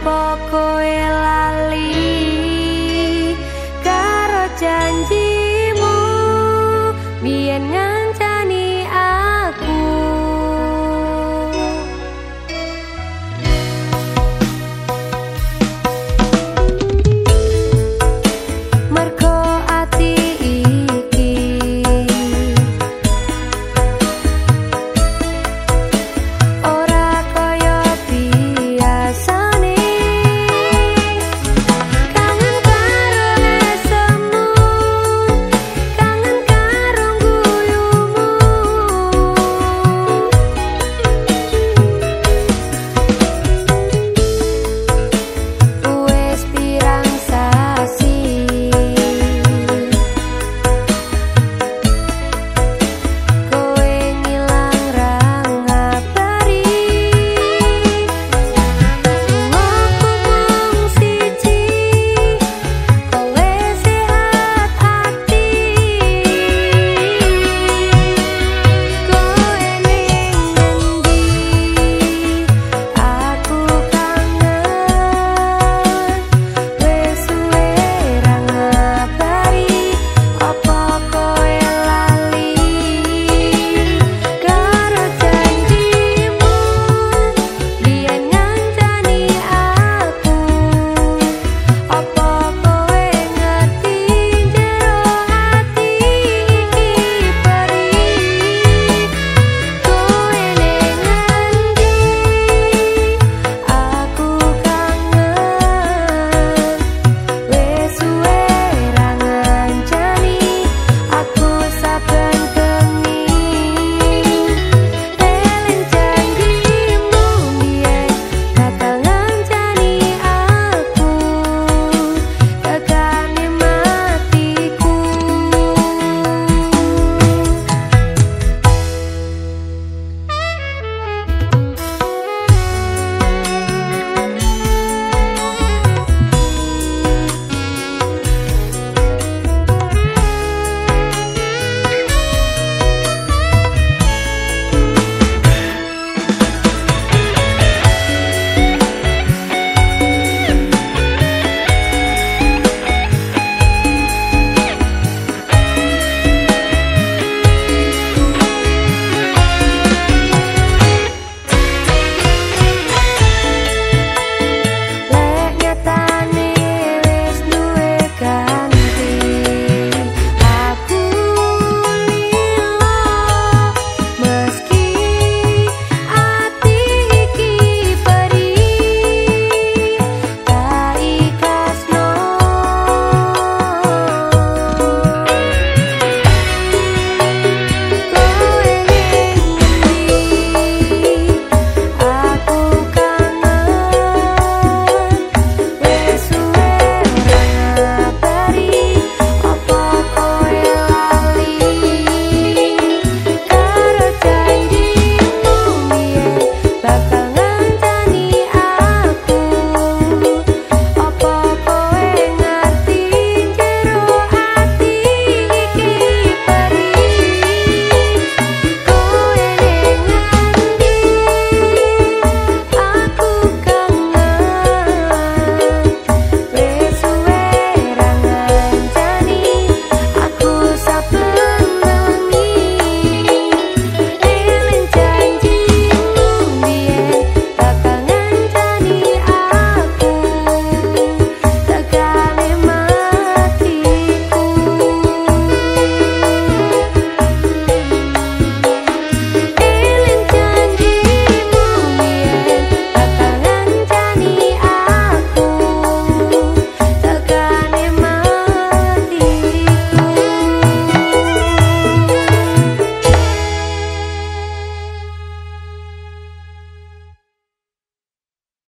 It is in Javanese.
apa koe lali karo janjimu biyen.